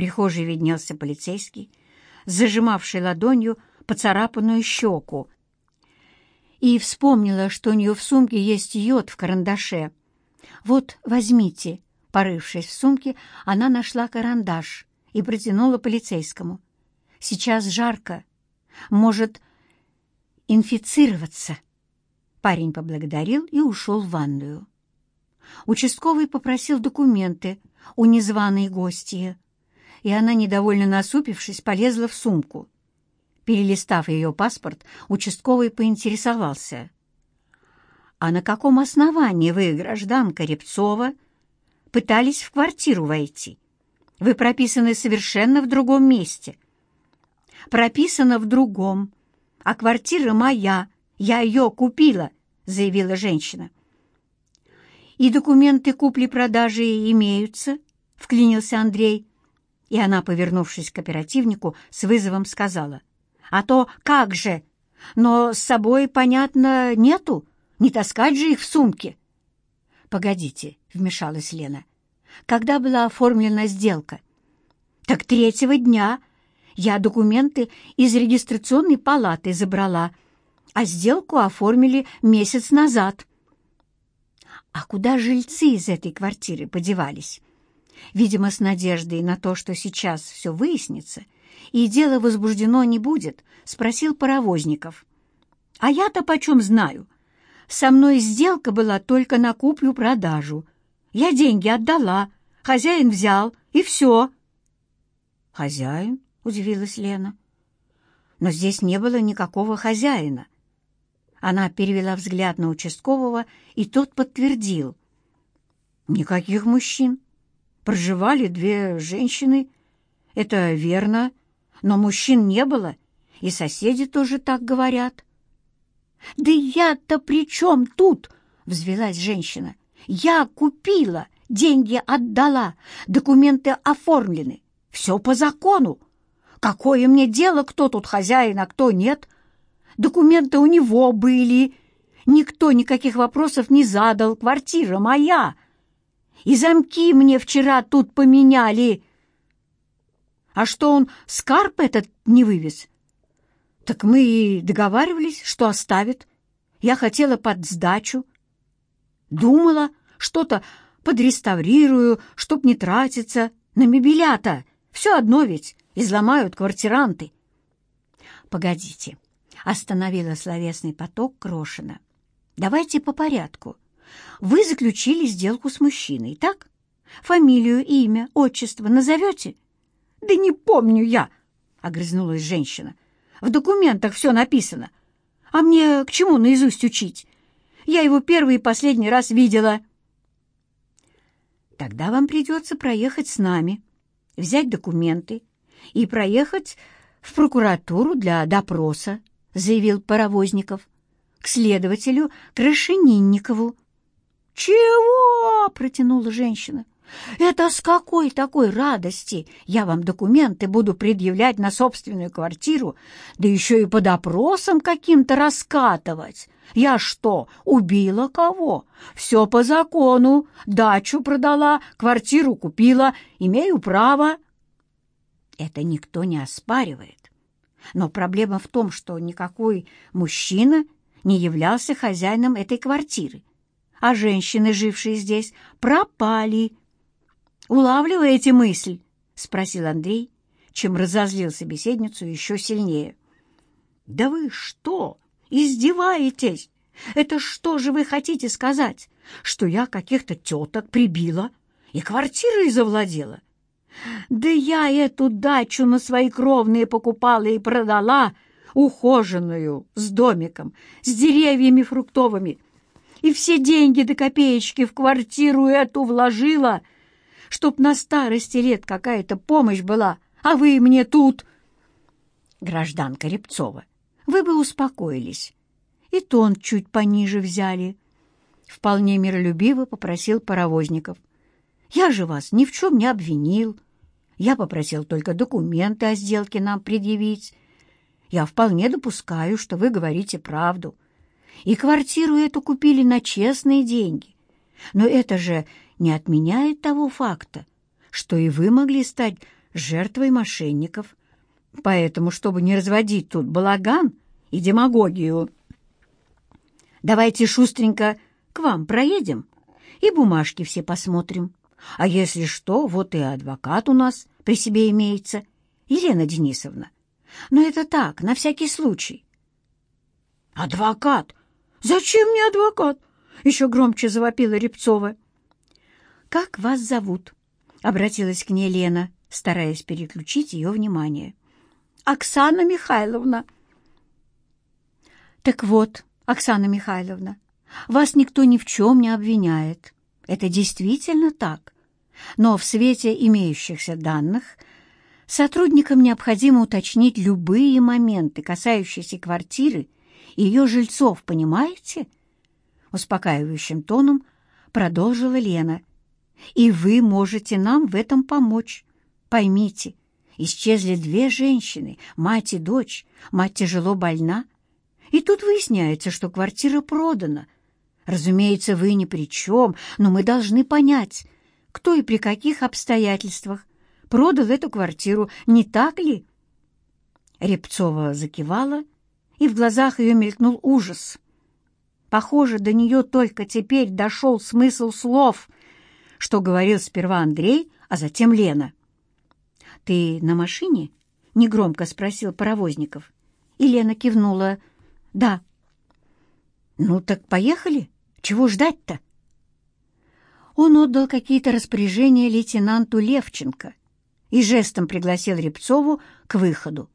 прихожей виднелся полицейский, зажимавший ладонью поцарапанную щеку. И вспомнила, что у нее в сумке есть йод в карандаше. «Вот, возьмите». Порывшись в сумке, она нашла карандаш и протянула полицейскому. «Сейчас жарко. Может, инфицироваться?» Парень поблагодарил и ушел в ванную. Участковый попросил документы у незваной гости и она, недовольно насупившись, полезла в сумку. Перелистав ее паспорт, участковый поинтересовался. «А на каком основании вы, гражданка Репцова, пытались в квартиру войти? Вы прописаны совершенно в другом месте». «Прописана в другом, а квартира моя, я ее купила», — заявила женщина. «И документы купли-продажи имеются?» — вклинился Андрей. И она, повернувшись к оперативнику, с вызовом сказала. «А то как же! Но с собой, понятно, нету. Не таскать же их в сумке!» «Погодите», — вмешалась Лена. «Когда была оформлена сделка?» «Так третьего дня. Я документы из регистрационной палаты забрала, а сделку оформили месяц назад». «А куда жильцы из этой квартиры подевались?» видимо, с надеждой на то, что сейчас все выяснится, и дело возбуждено не будет, спросил паровозников. «А я-то почем знаю? Со мной сделка была только на куплю-продажу. Я деньги отдала, хозяин взял, и все». «Хозяин?» — удивилась Лена. «Но здесь не было никакого хозяина». Она перевела взгляд на участкового, и тот подтвердил. «Никаких мужчин проживали две женщины. Это верно, но мужчин не было, и соседи тоже так говорят. «Да я-то при чем тут?» — взвелась женщина. «Я купила, деньги отдала, документы оформлены, все по закону. Какое мне дело, кто тут хозяин, а кто нет? Документы у него были, никто никаких вопросов не задал, квартира моя» и замки мне вчера тут поменяли. А что он скарп этот не вывез? Так мы и договаривались, что оставит. Я хотела под сдачу. Думала, что-то подреставрирую, чтоб не тратиться на мебелята. Все одно ведь изломают квартиранты. Погодите, остановила словесный поток Крошина. Давайте по порядку. Вы заключили сделку с мужчиной, так? Фамилию, имя, отчество назовете? Да не помню я, огрызнулась женщина. В документах все написано. А мне к чему наизусть учить? Я его первый и последний раз видела. Тогда вам придется проехать с нами, взять документы и проехать в прокуратуру для допроса, заявил Паровозников, к следователю Крышенинникову. «Чего?» — протянула женщина. «Это с какой такой радости я вам документы буду предъявлять на собственную квартиру, да еще и под опросом каким-то раскатывать? Я что, убила кого? Все по закону, дачу продала, квартиру купила, имею право». Это никто не оспаривает. Но проблема в том, что никакой мужчина не являлся хозяином этой квартиры а женщины, жившие здесь, пропали. «Улавливаете мысль?» — спросил Андрей, чем разозлил собеседницу еще сильнее. «Да вы что, издеваетесь? Это что же вы хотите сказать, что я каких-то теток прибила и квартирой завладела? Да я эту дачу на свои кровные покупала и продала, ухоженную, с домиком, с деревьями фруктовыми» и все деньги до копеечки в квартиру эту вложила, чтоб на старости лет какая-то помощь была, а вы мне тут... Гражданка Репцова, вы бы успокоились. И тон чуть пониже взяли. Вполне миролюбиво попросил паровозников. Я же вас ни в чем не обвинил. Я попросил только документы о сделке нам предъявить. Я вполне допускаю, что вы говорите правду. — и квартиру эту купили на честные деньги. Но это же не отменяет того факта, что и вы могли стать жертвой мошенников. Поэтому, чтобы не разводить тут балаган и демагогию, давайте шустренько к вам проедем и бумажки все посмотрим. А если что, вот и адвокат у нас при себе имеется, Елена Денисовна. Но это так, на всякий случай. «Адвокат! «Зачем мне адвокат?» — еще громче завопила Репцова. «Как вас зовут?» — обратилась к ней Лена, стараясь переключить ее внимание. «Оксана Михайловна». «Так вот, Оксана Михайловна, вас никто ни в чем не обвиняет. Это действительно так. Но в свете имеющихся данных сотрудникам необходимо уточнить любые моменты, касающиеся квартиры, ее жильцов, понимаете?» Успокаивающим тоном продолжила Лена. «И вы можете нам в этом помочь. Поймите, исчезли две женщины, мать и дочь. Мать тяжело больна. И тут выясняется, что квартира продана. Разумеется, вы ни при чем, но мы должны понять, кто и при каких обстоятельствах продал эту квартиру, не так ли?» Репцова закивала и в глазах ее мелькнул ужас. Похоже, до нее только теперь дошел смысл слов, что говорил сперва Андрей, а затем Лена. «Ты на машине?» — негромко спросил Паровозников. И Лена кивнула. «Да». «Ну так поехали. Чего ждать-то?» Он отдал какие-то распоряжения лейтенанту Левченко и жестом пригласил Рябцову к выходу.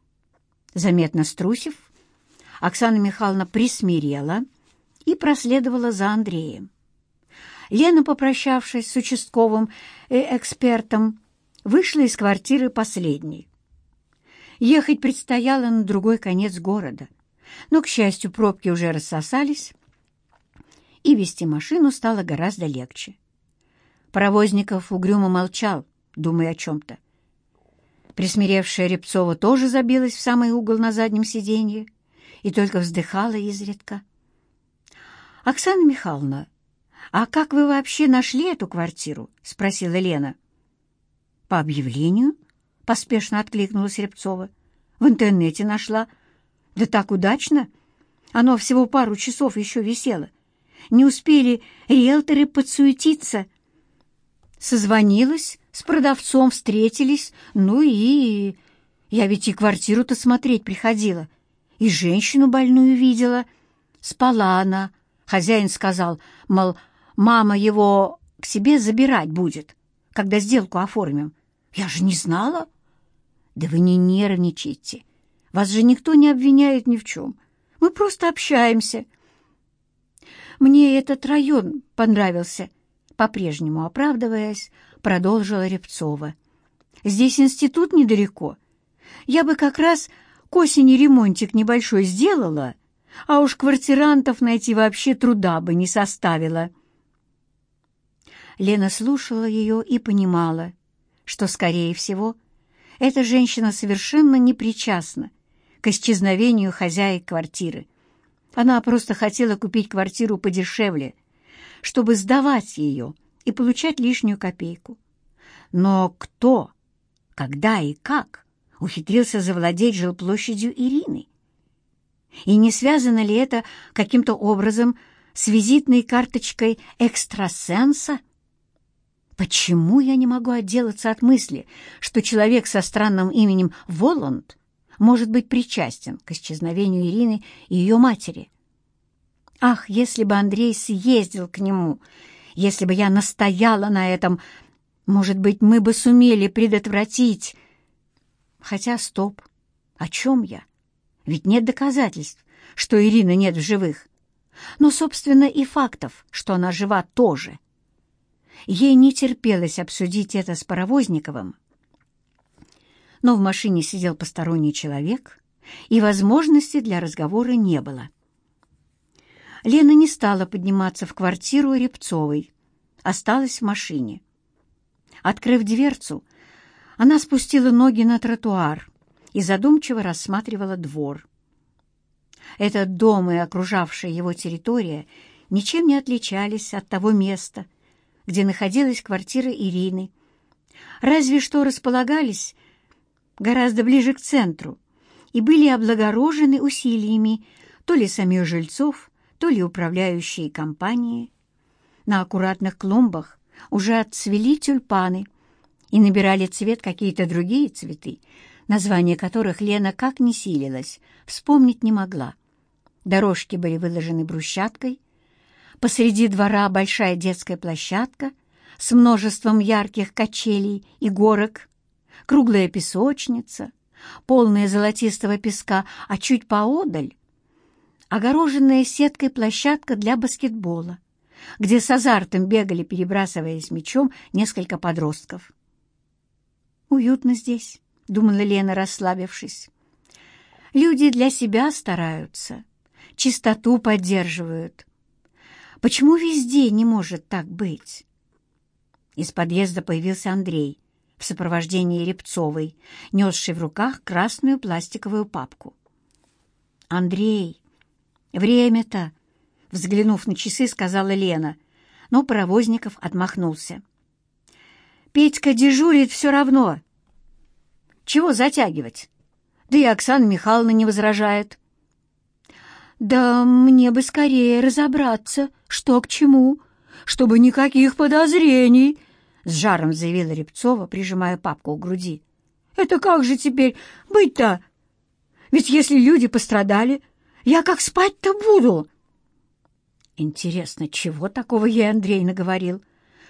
Заметно струсив, Оксана Михайловна присмирела и проследовала за Андреем. Лена, попрощавшись с участковым и экспертом, вышла из квартиры последней. Ехать предстояло на другой конец города, но, к счастью, пробки уже рассосались, и вести машину стало гораздо легче. Провозников угрюмо молчал, думая о чем-то. Присмиревшая Репцова тоже забилась в самый угол на заднем сиденье, и только вздыхала изредка. «Оксана Михайловна, а как вы вообще нашли эту квартиру?» — спросила Лена. «По объявлению?» — поспешно откликнулась Рябцова. «В интернете нашла. Да так удачно! Оно всего пару часов еще висело. Не успели риэлторы подсуетиться». Созвонилась, с продавцом встретились, ну и... Я ведь и квартиру-то смотреть приходила и женщину больную видела. Спала она. Хозяин сказал, мол, мама его к себе забирать будет, когда сделку оформим. Я же не знала. Да вы не нервничайте. Вас же никто не обвиняет ни в чем. Мы просто общаемся. Мне этот район понравился. По-прежнему оправдываясь, продолжила Репцова. Здесь институт недалеко. Я бы как раз к осени ремонтик небольшой сделала, а уж квартирантов найти вообще труда бы не составило. Лена слушала ее и понимала, что, скорее всего, эта женщина совершенно не причастна к исчезновению хозяек квартиры. Она просто хотела купить квартиру подешевле, чтобы сдавать ее и получать лишнюю копейку. Но кто, когда и как ухитрился завладеть жилплощадью Ирины. И не связано ли это каким-то образом с визитной карточкой экстрасенса? Почему я не могу отделаться от мысли, что человек со странным именем Воланд может быть причастен к исчезновению Ирины и ее матери? Ах, если бы Андрей съездил к нему, если бы я настояла на этом, может быть, мы бы сумели предотвратить Хотя, стоп, о чем я? Ведь нет доказательств, что Ирины нет в живых. Но, собственно, и фактов, что она жива, тоже. Ей не терпелось обсудить это с Паровозниковым. Но в машине сидел посторонний человек, и возможности для разговора не было. Лена не стала подниматься в квартиру Репцовой, осталась в машине. Открыв дверцу, она спустила ноги на тротуар и задумчиво рассматривала двор. Этот дом и окружавшая его территория ничем не отличались от того места, где находилась квартира Ирины. Разве что располагались гораздо ближе к центру и были облагорожены усилиями то ли самих жильцов, то ли управляющей компании. На аккуратных клумбах уже отцвели тюльпаны — и набирали цвет какие-то другие цветы, названия которых Лена как не силилась, вспомнить не могла. Дорожки были выложены брусчаткой, посреди двора большая детская площадка с множеством ярких качелей и горок, круглая песочница, полная золотистого песка, а чуть поодаль — огороженная сеткой площадка для баскетбола, где с азартом бегали, перебрасываясь мячом, несколько подростков уютно здесь», — думала Лена, расслабившись. «Люди для себя стараются, чистоту поддерживают. Почему везде не может так быть?» Из подъезда появился Андрей в сопровождении Репцовой, несший в руках красную пластиковую папку. «Андрей, время-то!» — взглянув на часы, сказала Лена, но Паровозников отмахнулся. Петька дежурит все равно. Чего затягивать? Да и Оксана Михайловна не возражает. Да мне бы скорее разобраться, что к чему, чтобы никаких подозрений, с жаром заявила Рябцова, прижимая папку к груди. Это как же теперь быть-то? Ведь если люди пострадали, я как спать-то буду? Интересно, чего такого ей Андрей наговорил,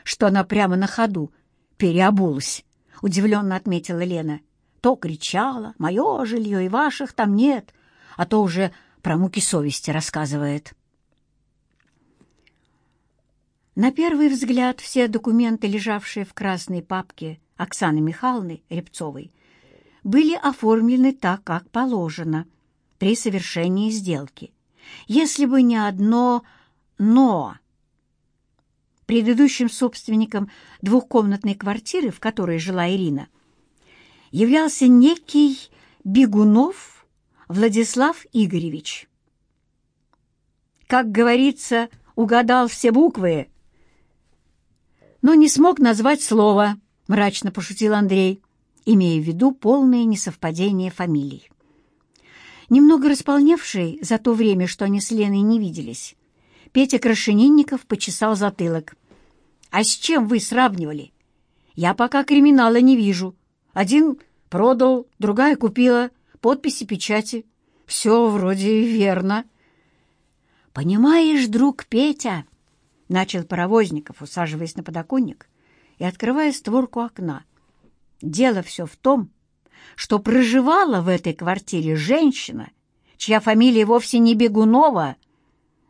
что она прямо на ходу переобулась, — удивленно отметила Лена. То кричала, мое жилье и ваших там нет, а то уже про муки совести рассказывает. На первый взгляд все документы, лежавшие в красной папке Оксаны Михайловны Репцовой, были оформлены так, как положено, при совершении сделки. Если бы не одно «но», Предыдущим собственником двухкомнатной квартиры, в которой жила Ирина, являлся некий Бегунов Владислав Игоревич. Как говорится, угадал все буквы, но не смог назвать слово, мрачно пошутил Андрей, имея в виду полное несовпадение фамилий. Немного располневший за то время, что они с Леной не виделись, Петя Крашенинников почесал затылок. «А с чем вы сравнивали? Я пока криминала не вижу. Один продал, другая купила, подписи печати. Все вроде верно». «Понимаешь, друг Петя», — начал Паровозников, усаживаясь на подоконник и открывая створку окна. «Дело все в том, что проживала в этой квартире женщина, чья фамилия вовсе не Бегунова,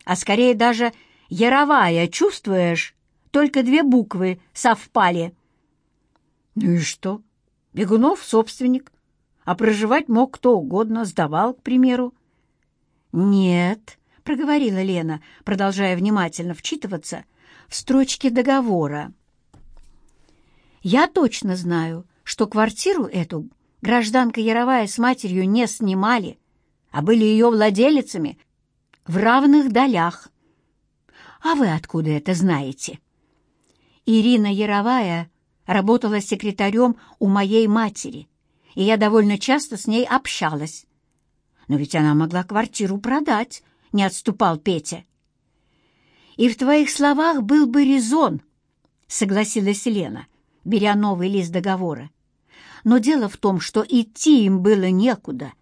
а скорее даже «яровая», чувствуешь? Только две буквы совпали. Ну и что? Бегунов — собственник, а проживать мог кто угодно, сдавал, к примеру. «Нет», — проговорила Лена, продолжая внимательно вчитываться, в строчке договора. «Я точно знаю, что квартиру эту гражданка Яровая с матерью не снимали, а были ее владелицами в равных долях. А вы откуда это знаете? Ирина Яровая работала секретарем у моей матери, и я довольно часто с ней общалась. Но ведь она могла квартиру продать, не отступал Петя. И в твоих словах был бы резон, согласилась Лена, беря новый лист договора. Но дело в том, что идти им было некуда,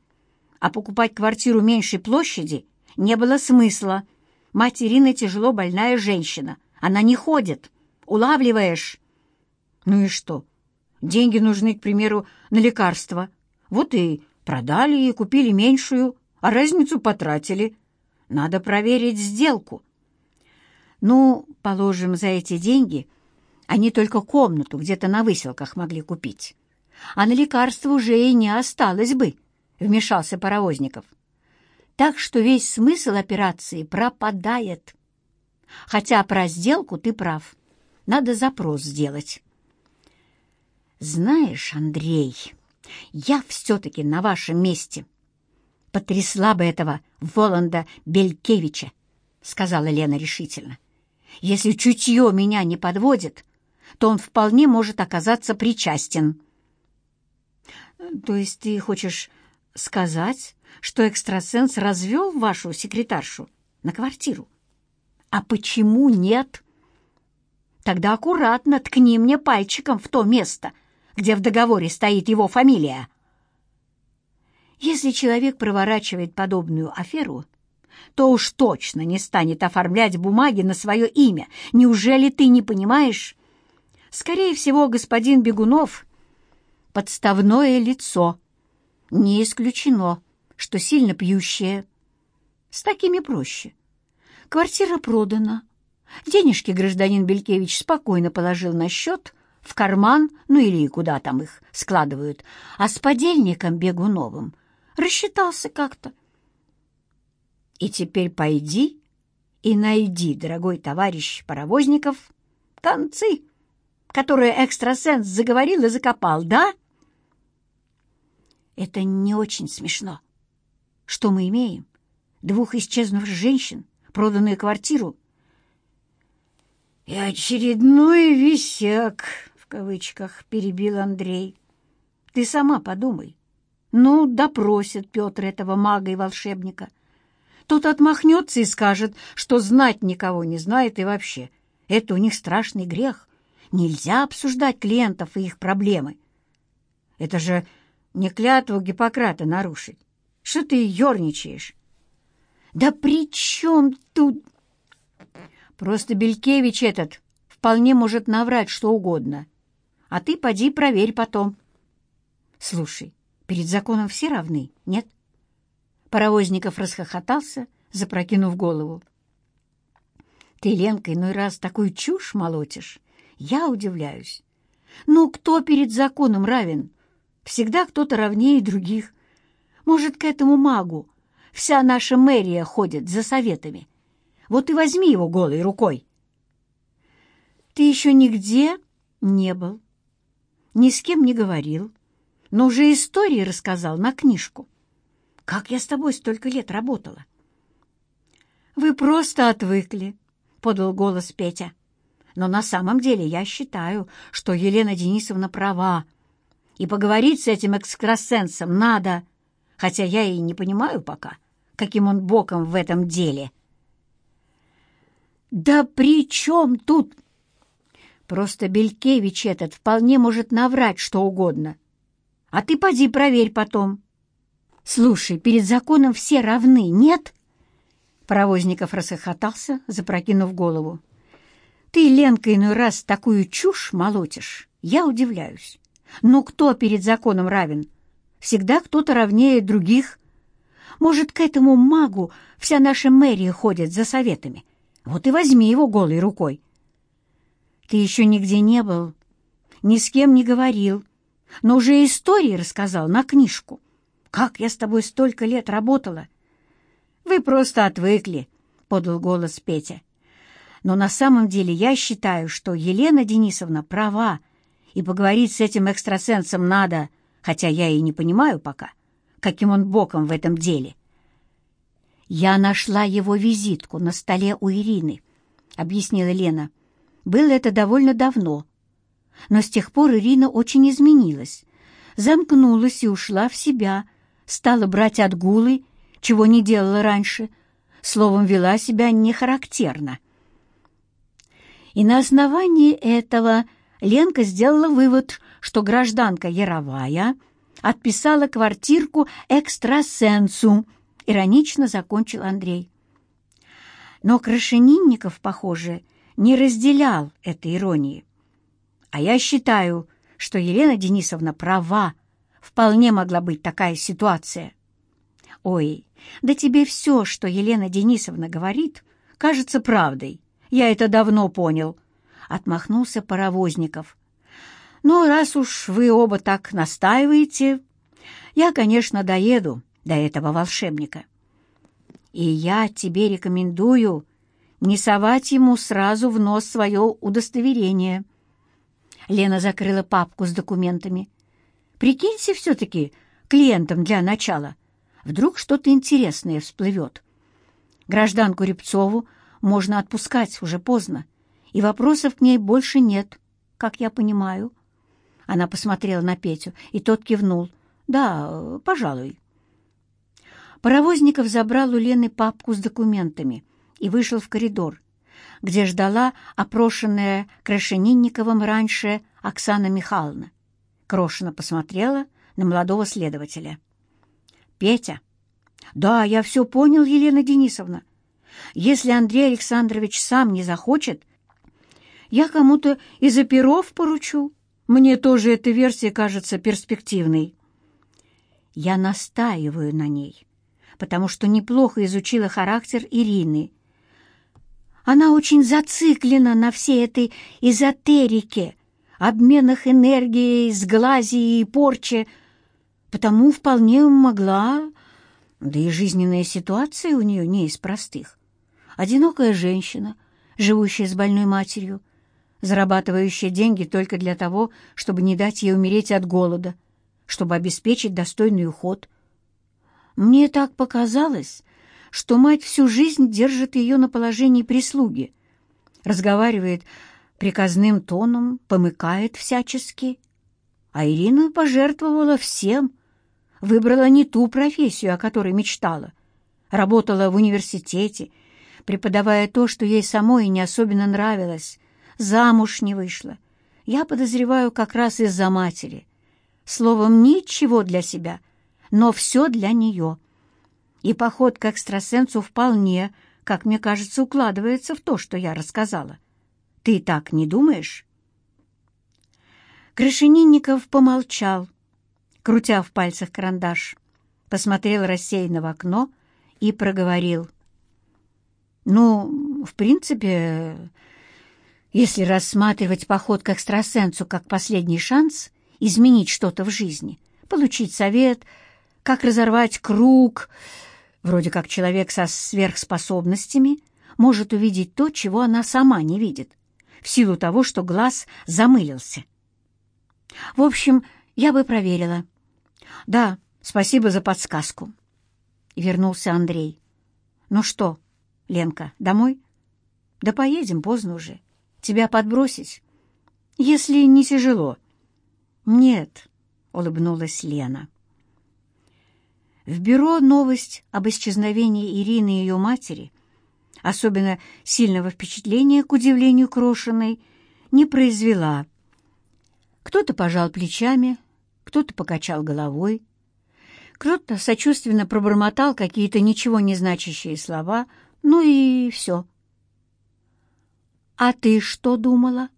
а покупать квартиру меньшей площади — не было смысла. Мать Ирины тяжело больная женщина. Она не ходит. Улавливаешь? Ну и что? Деньги нужны, к примеру, на лекарства. Вот и продали и купили меньшую, а разницу потратили. Надо проверить сделку. Ну, положим, за эти деньги они только комнату где-то на выселках могли купить. А на лекарства уже и не осталось бы, — вмешался Паровозников. — так что весь смысл операции пропадает. Хотя про сделку ты прав. Надо запрос сделать. Знаешь, Андрей, я все-таки на вашем месте. Потрясла бы этого Воланда Белькевича, сказала Лена решительно. Если чутье меня не подводит, то он вполне может оказаться причастен. То есть ты хочешь сказать, что экстрасенс развел вашу секретаршу на квартиру. А почему нет? Тогда аккуратно ткни мне пальчиком в то место, где в договоре стоит его фамилия. Если человек проворачивает подобную аферу, то уж точно не станет оформлять бумаги на свое имя. Неужели ты не понимаешь? Скорее всего, господин Бегунов — подставное лицо. Не исключено что сильно пьющая. С такими проще. Квартира продана. Денежки гражданин Белькевич спокойно положил на счет, в карман, ну или куда там их складывают, а с подельником Бегуновым рассчитался как-то. И теперь пойди и найди, дорогой товарищ Паровозников, концы, которые экстрасенс заговорил и закопал, да? Это не очень смешно. Что мы имеем? Двух исчезнувших женщин, проданную квартиру. «И очередной висяк», — в кавычках, — перебил Андрей. «Ты сама подумай. Ну, допросит Петр этого мага и волшебника. Тот отмахнется и скажет, что знать никого не знает и вообще. Это у них страшный грех. Нельзя обсуждать клиентов и их проблемы. Это же не клятву Гиппократа нарушить что ты ерничаешь. Да при чем тут... Просто Белькевич этот вполне может наврать что угодно. А ты поди проверь потом. Слушай, перед законом все равны, нет? Паровозников расхохотался, запрокинув голову. Ты, Ленка, иной ну раз такую чушь молотишь. Я удивляюсь. Ну, кто перед законом равен? Всегда кто-то равнее других. Может, к этому магу вся наша мэрия ходит за советами. Вот и возьми его голой рукой. Ты еще нигде не был, ни с кем не говорил, но уже истории рассказал на книжку. Как я с тобой столько лет работала? Вы просто отвыкли, — подал голос Петя. Но на самом деле я считаю, что Елена Денисовна права, и поговорить с этим экстрасенсом надо — хотя я и не понимаю пока, каким он боком в этом деле. «Да при чем тут?» «Просто Белькевич этот вполне может наврать что угодно. А ты поди проверь потом». «Слушай, перед законом все равны, нет?» Паровозников расхохотался, запрокинув голову. «Ты, Ленка, иной раз такую чушь молотишь. Я удивляюсь. Но кто перед законом равен? всегда кто-то равнее других. Может, к этому магу вся наша мэрия ходит за советами. Вот и возьми его голой рукой. Ты еще нигде не был, ни с кем не говорил, но уже истории рассказал на книжку. Как я с тобой столько лет работала! Вы просто отвыкли, — подал голос Петя. Но на самом деле я считаю, что Елена Денисовна права, и поговорить с этим экстрасенсом надо — хотя я и не понимаю пока, каким он боком в этом деле. «Я нашла его визитку на столе у Ирины», — объяснила Лена. «Было это довольно давно, но с тех пор Ирина очень изменилась, замкнулась и ушла в себя, стала брать отгулы, чего не делала раньше, словом, вела себя нехарактерно». И на основании этого Ленка сделала вывод — что гражданка Яровая отписала квартирку экстрасенсу, иронично закончил Андрей. Но Крашенинников, похоже, не разделял этой иронии. А я считаю, что Елена Денисовна права. Вполне могла быть такая ситуация. Ой, да тебе все, что Елена Денисовна говорит, кажется правдой. Я это давно понял. Отмахнулся Паровозников. Но раз уж вы оба так настаиваете, я, конечно, доеду до этого волшебника. И я тебе рекомендую не совать ему сразу в нос свое удостоверение». Лена закрыла папку с документами. «Прикинься все-таки клиентам для начала. Вдруг что-то интересное всплывет. Гражданку Рябцову можно отпускать уже поздно, и вопросов к ней больше нет, как я понимаю». Она посмотрела на Петю, и тот кивнул. «Да, пожалуй». Паровозников забрал у Лены папку с документами и вышел в коридор, где ждала опрошенная Крашенинниковым раньше Оксана Михайловна. Крошина посмотрела на молодого следователя. «Петя!» «Да, я все понял, Елена Денисовна. Если Андрей Александрович сам не захочет, я кому-то из оперов поручу». Мне тоже эта версия кажется перспективной. Я настаиваю на ней, потому что неплохо изучила характер Ирины. Она очень зациклена на всей этой эзотерике, обменах энергией, сглазии и порче, потому вполне могла... Да и жизненная ситуация у нее не из простых. Одинокая женщина, живущая с больной матерью, зарабатывающая деньги только для того, чтобы не дать ей умереть от голода, чтобы обеспечить достойный уход. Мне так показалось, что мать всю жизнь держит ее на положении прислуги, разговаривает приказным тоном, помыкает всячески. А Ирина пожертвовала всем, выбрала не ту профессию, о которой мечтала, работала в университете, преподавая то, что ей самой не особенно нравилось, замуж не вышла. Я подозреваю как раз из-за матери. Словом, ничего для себя, но все для нее. И поход к экстрасенсу вполне, как мне кажется, укладывается в то, что я рассказала. Ты так не думаешь?» Крышенинников помолчал, крутя в пальцах карандаш, посмотрел рассеянно в окно и проговорил. «Ну, в принципе, если рассматривать поход к экстрасенсу как последний шанс изменить что-то в жизни, получить совет, как разорвать круг, вроде как человек со сверхспособностями может увидеть то, чего она сама не видит, в силу того, что глаз замылился. В общем, я бы проверила. Да, спасибо за подсказку. Вернулся Андрей. Ну что, Ленка, домой? Да поедем, поздно уже тебя подбросить, если не тяжело?» «Нет», — улыбнулась Лена. В бюро новость об исчезновении Ирины и ее матери, особенно сильного впечатления, к удивлению Крошиной, не произвела. Кто-то пожал плечами, кто-то покачал головой, кто-то сочувственно пробормотал какие-то ничего не значащие слова, ну и все. «А ты что думала?»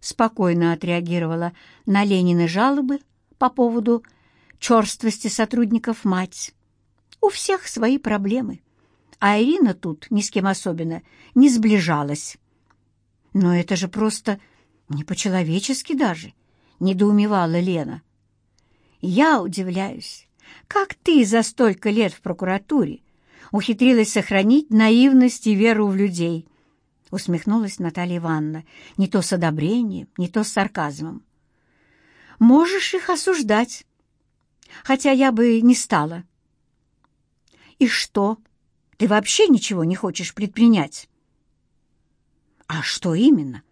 Спокойно отреагировала на Ленины жалобы по поводу черствости сотрудников мать. «У всех свои проблемы, а Ирина тут ни с кем особенно не сближалась». «Но это же просто не по-человечески даже», — недоумевала Лена. «Я удивляюсь, как ты за столько лет в прокуратуре ухитрилась сохранить наивность и веру в людей?» усмехнулась Наталья Ивановна, не то с одобрением, не то с сарказмом. «Можешь их осуждать, хотя я бы не стала». «И что? Ты вообще ничего не хочешь предпринять?» «А что именно?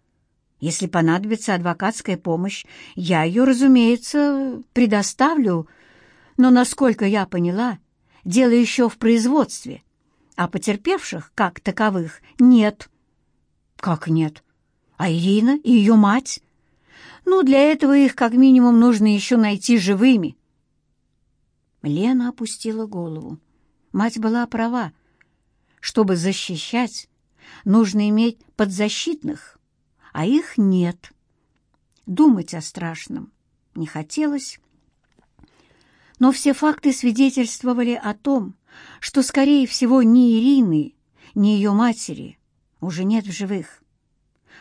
Если понадобится адвокатская помощь, я ее, разумеется, предоставлю, но, насколько я поняла, дело еще в производстве, а потерпевших, как таковых, нет». Как нет? А Ирина и ее мать? Ну, для этого их как минимум нужно еще найти живыми. Лена опустила голову. Мать была права. Чтобы защищать, нужно иметь подзащитных, а их нет. Думать о страшном не хотелось. Но все факты свидетельствовали о том, что, скорее всего, ни Ирины, ни ее матери уже нет в живых.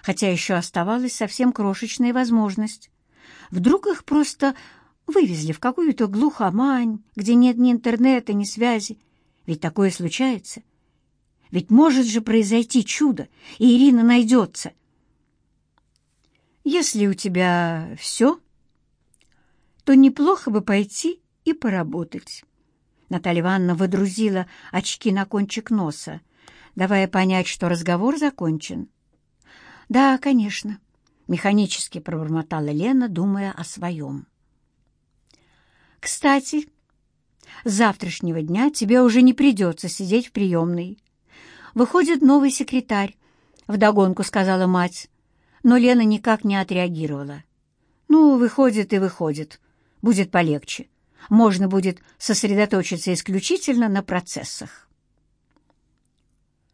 Хотя еще оставалась совсем крошечная возможность. Вдруг их просто вывезли в какую-то глухомань, где нет ни интернета, ни связи. Ведь такое случается. Ведь может же произойти чудо, и Ирина найдется. Если у тебя все, то неплохо бы пойти и поработать. Наталья Ивановна водрузила очки на кончик носа, давая понять, что разговор закончен. «Да, конечно», — механически пробормотала Лена, думая о своем. «Кстати, с завтрашнего дня тебе уже не придется сидеть в приемной. Выходит новый секретарь», — вдогонку сказала мать, но Лена никак не отреагировала. «Ну, выходит и выходит. Будет полегче. Можно будет сосредоточиться исключительно на процессах».